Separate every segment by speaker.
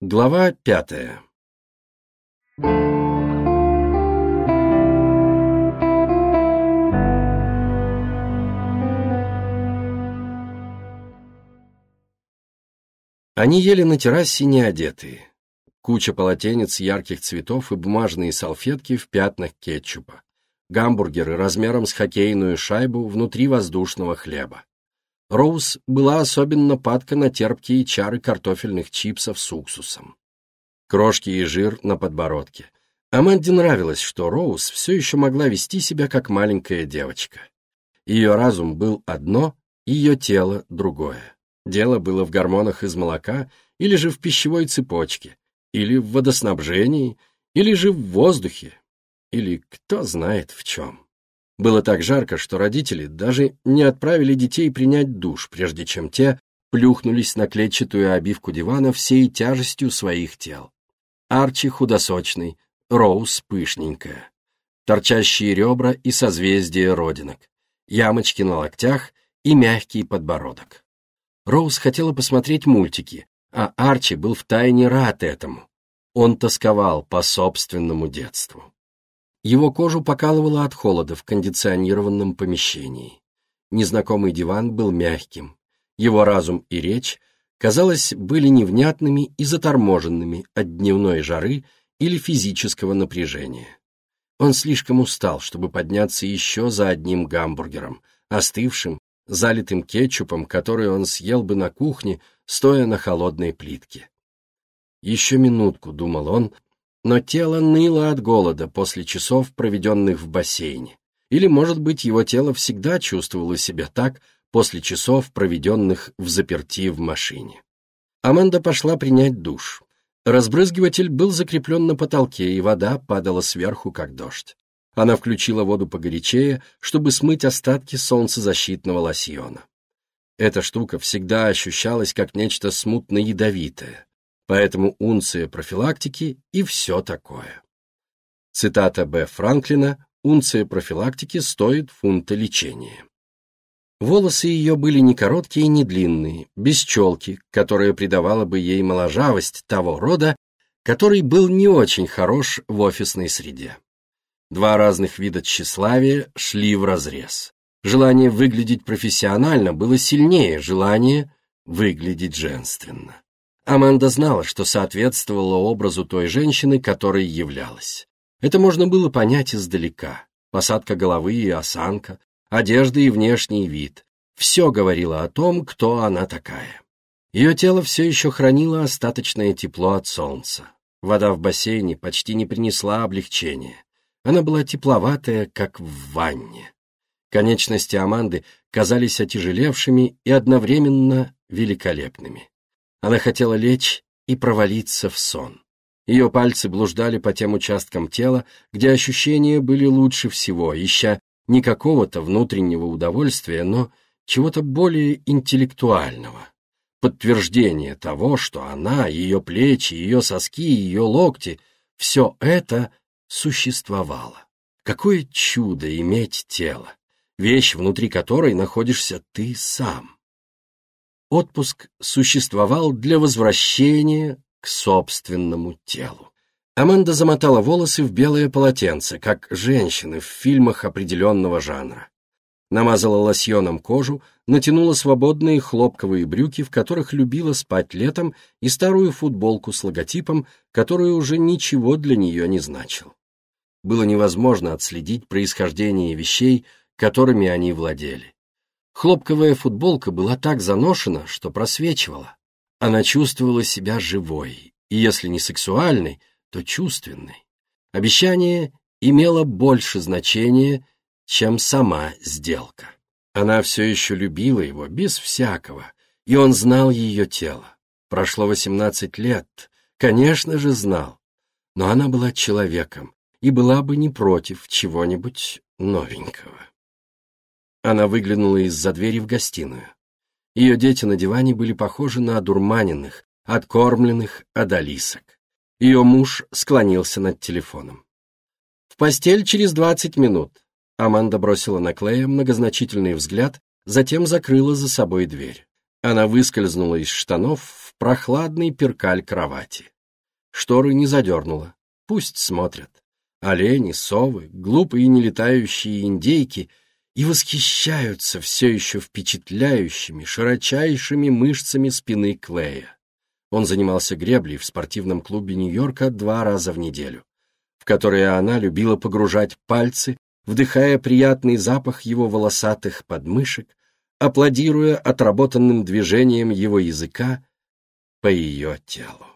Speaker 1: Глава пятая Они ели на террасе неодетые. Куча полотенец ярких цветов и бумажные салфетки в пятнах кетчупа. Гамбургеры размером с хоккейную шайбу внутри воздушного хлеба. Роуз была особенно падка на терпкие чары картофельных чипсов с уксусом. Крошки и жир на подбородке. Аманде нравилось, что Роуз все еще могла вести себя как маленькая девочка. Ее разум был одно, ее тело другое. Дело было в гормонах из молока, или же в пищевой цепочке, или в водоснабжении, или же в воздухе, или кто знает в чем. Было так жарко, что родители даже не отправили детей принять душ, прежде чем те плюхнулись на клетчатую обивку дивана всей тяжестью своих тел. Арчи худосочный, Роуз пышненькая, торчащие ребра и созвездия родинок, ямочки на локтях и мягкий подбородок. Роуз хотела посмотреть мультики, а Арчи был втайне рад этому. Он тосковал по собственному детству. Его кожу покалывало от холода в кондиционированном помещении. Незнакомый диван был мягким. Его разум и речь, казалось, были невнятными и заторможенными от дневной жары или физического напряжения. Он слишком устал, чтобы подняться еще за одним гамбургером, остывшим залитым кетчупом, который он съел бы на кухне, стоя на холодной плитке. «Еще минутку», — думал он, но тело ныло от голода после часов, проведенных в бассейне. Или, может быть, его тело всегда чувствовало себя так после часов, проведенных в заперти в машине. Аманда пошла принять душ. Разбрызгиватель был закреплен на потолке, и вода падала сверху, как дождь. Она включила воду погорячее, чтобы смыть остатки солнцезащитного лосьона. Эта штука всегда ощущалась как нечто смутно ядовитое, поэтому унция профилактики и все такое. Цитата Б. Франклина «Унция профилактики стоит фунта лечения». Волосы ее были не короткие и не длинные, без челки, которая придавала бы ей моложавость того рода, который был не очень хорош в офисной среде. Два разных вида тщеславия шли вразрез. Желание выглядеть профессионально было сильнее желания выглядеть женственно. Аманда знала, что соответствовало образу той женщины, которой являлась. Это можно было понять издалека. Посадка головы и осанка, одежда и внешний вид. Все говорило о том, кто она такая. Ее тело все еще хранило остаточное тепло от солнца. Вода в бассейне почти не принесла облегчения. Она была тепловатая, как в ванне. Конечности Аманды казались отяжелевшими и одновременно великолепными. Она хотела лечь и провалиться в сон. Ее пальцы блуждали по тем участкам тела, где ощущения были лучше всего, ища не какого-то внутреннего удовольствия, но чего-то более интеллектуального. Подтверждение того, что она, ее плечи, ее соски, ее локти — все это существовало. Какое чудо иметь тело, вещь, внутри которой находишься ты сам. Отпуск существовал для возвращения к собственному телу. Аманда замотала волосы в белое полотенце, как женщины в фильмах определенного жанра. Намазала лосьоном кожу, натянула свободные хлопковые брюки, в которых любила спать летом, и старую футболку с логотипом, который уже ничего для нее не значил было невозможно отследить происхождение вещей, которыми они владели. Хлопковая футболка была так заношена, что просвечивала. Она чувствовала себя живой, и если не сексуальной, то чувственной. Обещание имело больше значения, чем сама сделка. Она все еще любила его, без всякого, и он знал ее тело. Прошло восемнадцать лет, конечно же, знал. Но она была человеком, и была бы не против чего-нибудь новенького. Она выглянула из-за двери в гостиную. Ее дети на диване были похожи на одурманенных, откормленных одолисок. Ее муж склонился над телефоном. «В постель через двадцать минут», — Аманда бросила на Клея многозначительный взгляд, затем закрыла за собой дверь. Она выскользнула из штанов в прохладный перкаль кровати. Шторы не задернула, пусть смотрят. Олени, совы, глупые нелетающие индейки и восхищаются все еще впечатляющими, широчайшими мышцами спины Клея. Он занимался греблей в спортивном клубе Нью-Йорка два раза в неделю, в которые она любила погружать пальцы, вдыхая приятный запах его волосатых подмышек, аплодируя отработанным движением его языка по ее телу.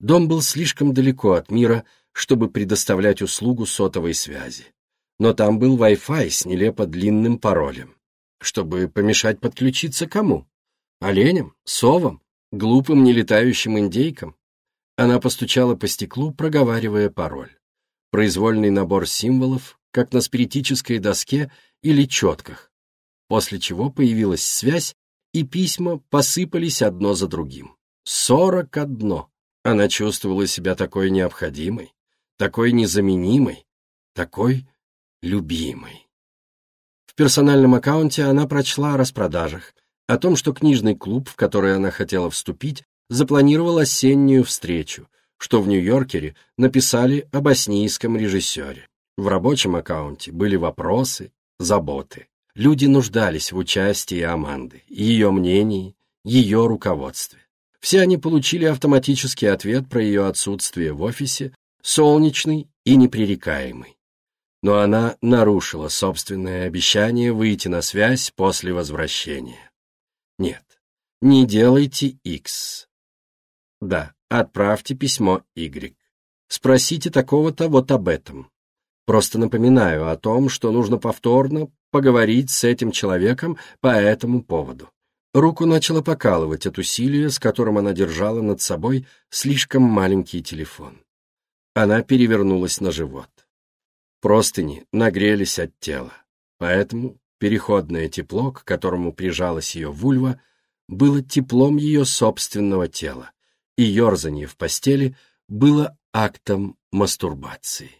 Speaker 1: Дом был слишком далеко от мира, чтобы предоставлять услугу сотовой связи. Но там был Wi-Fi с нелепо длинным паролем. Чтобы помешать подключиться кому? Оленям? Совам? Глупым нелетающим индейкам? Она постучала по стеклу, проговаривая пароль. Произвольный набор символов, как на спиритической доске или четках, после чего появилась связь, и письма посыпались одно за другим. Сорок одно. Она чувствовала себя такой необходимой, такой незаменимой, такой любимой. В персональном аккаунте она прочла о распродажах, о том, что книжный клуб, в который она хотела вступить, запланировал осеннюю встречу, что в Нью-Йоркере написали об боснийском режиссере. В рабочем аккаунте были вопросы, заботы. Люди нуждались в участии Аманды, ее мнении, ее руководстве. Все они получили автоматический ответ про ее отсутствие в офисе, солнечный и непререкаемый. Но она нарушила собственное обещание выйти на связь после возвращения. Нет, не делайте X. Да, отправьте письмо Y. Спросите такого-то вот об этом. Просто напоминаю о том, что нужно повторно поговорить с этим человеком по этому поводу. Руку начало покалывать от усилия, с которым она держала над собой слишком маленький телефон. Она перевернулась на живот. Простыни нагрелись от тела, поэтому переходное тепло, к которому прижалась ее вульва, было теплом ее собственного тела, и ерзание в постели было актом мастурбации.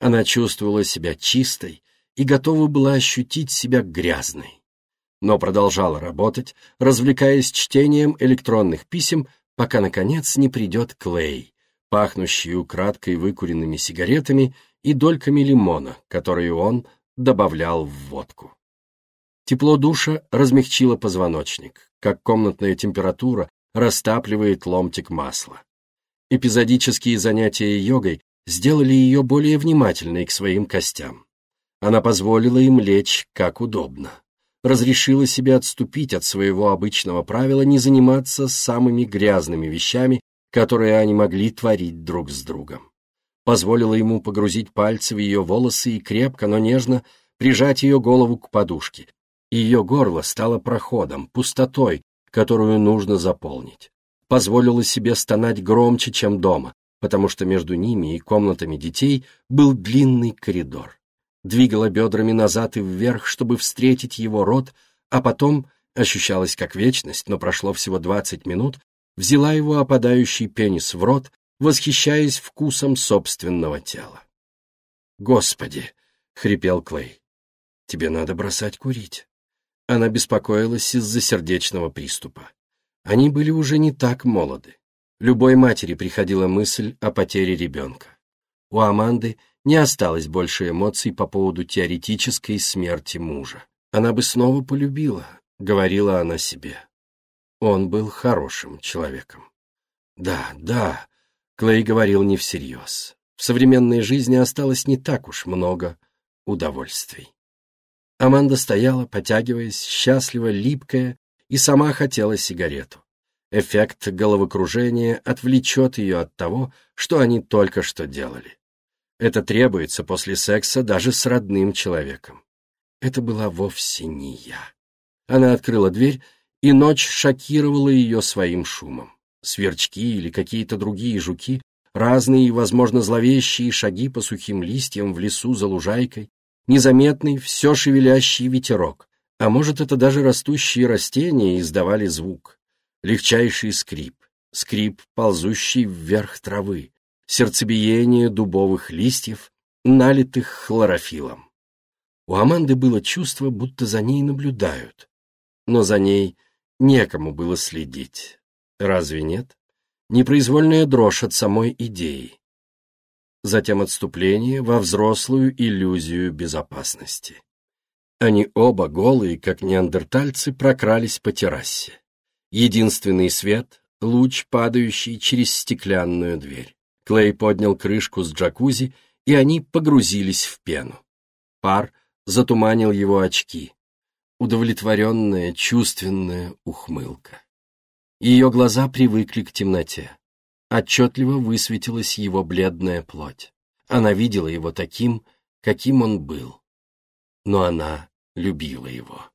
Speaker 1: Она чувствовала себя чистой и готова была ощутить себя грязной но продолжала работать, развлекаясь чтением электронных писем, пока, наконец, не придет Клей, пахнущий украдкой выкуренными сигаретами и дольками лимона, которые он добавлял в водку. Тепло душа размягчило позвоночник, как комнатная температура растапливает ломтик масла. Эпизодические занятия йогой сделали ее более внимательной к своим костям. Она позволила им лечь как удобно разрешила себе отступить от своего обычного правила не заниматься самыми грязными вещами, которые они могли творить друг с другом. Позволила ему погрузить пальцы в ее волосы и крепко, но нежно прижать ее голову к подушке. Ее горло стало проходом, пустотой, которую нужно заполнить. Позволила себе стонать громче, чем дома, потому что между ними и комнатами детей был длинный коридор двигала бедрами назад и вверх, чтобы встретить его рот, а потом, ощущалось как вечность, но прошло всего двадцать минут, взяла его опадающий пенис в рот, восхищаясь вкусом собственного тела. «Господи!» — хрипел Клей. «Тебе надо бросать курить». Она беспокоилась из-за сердечного приступа. Они были уже не так молоды. Любой матери приходила мысль о потере ребенка. У Аманды не осталось больше эмоций по поводу теоретической смерти мужа. Она бы снова полюбила, говорила она себе. Он был хорошим человеком. Да, да, Клей говорил не всерьез. В современной жизни осталось не так уж много удовольствий. Аманда стояла, потягиваясь, счастливо, липкая, и сама хотела сигарету. Эффект головокружения отвлечет ее от того, что они только что делали. Это требуется после секса даже с родным человеком. Это была вовсе не я. Она открыла дверь, и ночь шокировала ее своим шумом. Сверчки или какие-то другие жуки, разные и, возможно, зловещие шаги по сухим листьям в лесу за лужайкой, незаметный, все шевелящий ветерок, а может, это даже растущие растения издавали звук. Легчайший скрип, скрип, ползущий вверх травы, сердцебиение дубовых листьев, налитых хлорофилом. У Аманды было чувство, будто за ней наблюдают, но за ней некому было следить. Разве нет? Непроизвольная дрожь от самой идеи. Затем отступление во взрослую иллюзию безопасности. Они оба, голые, как неандертальцы, прокрались по террасе. Единственный свет — луч, падающий через стеклянную дверь. Клей поднял крышку с джакузи, и они погрузились в пену. Пар затуманил его очки. Удовлетворенная, чувственная ухмылка. Ее глаза привыкли к темноте. Отчетливо высветилась его бледная плоть. Она видела его таким, каким он был. Но она любила его.